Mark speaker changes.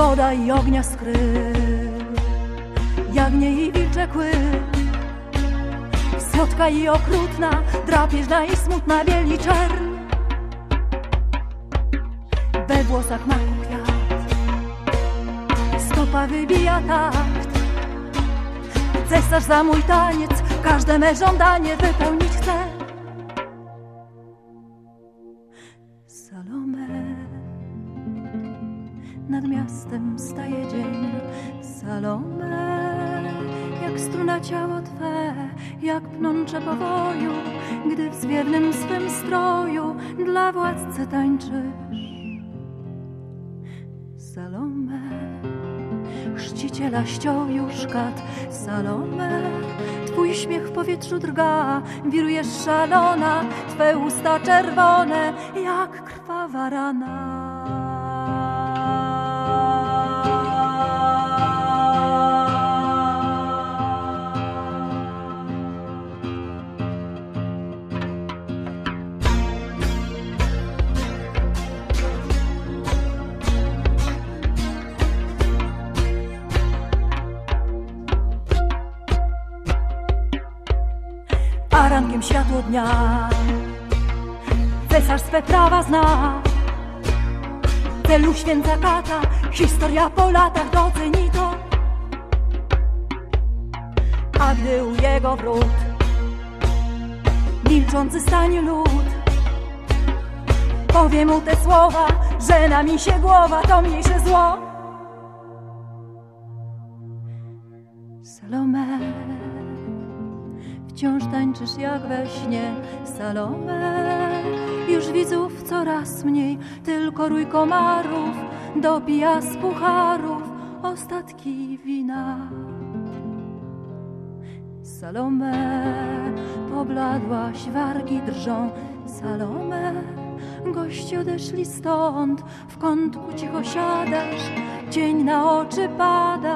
Speaker 1: woda i ognia skry, jagnie i wilcze kły. Słodka i okrutna, drapieżna i smutna bieli czern. We włosach maku kwiat, stopa wybija takt. Cesarz za mój taniec, każde me żądanie wypełnić chce. Salome nad miastem staje dzień. Salome jak struna ciało Twe jak pnącze powoju gdy w zwiewnym swym stroju dla władcy tańczysz. Salome chrzciciela ściął już kat Salome Twój śmiech w powietrzu drga wirujesz szalona. Twe usta czerwone jak krwawa rana a rankiem światło dnia. Cesarz swe prawa zna. Celu święca kata, historia po latach doceni to. A gdy u jego wrót milczący stanie lud, powie mu te słowa, że na mi się głowa, to mniejsze zło. Salome Wciąż tańczysz jak we śnie, Salome. Już widzów coraz mniej, tylko rój komarów dopija z pucharów ostatki wina. Salome, pobladłaś, wargi drżą, Salome. Goście odeszli stąd, w kątku cicho siadasz, cień na oczy pada.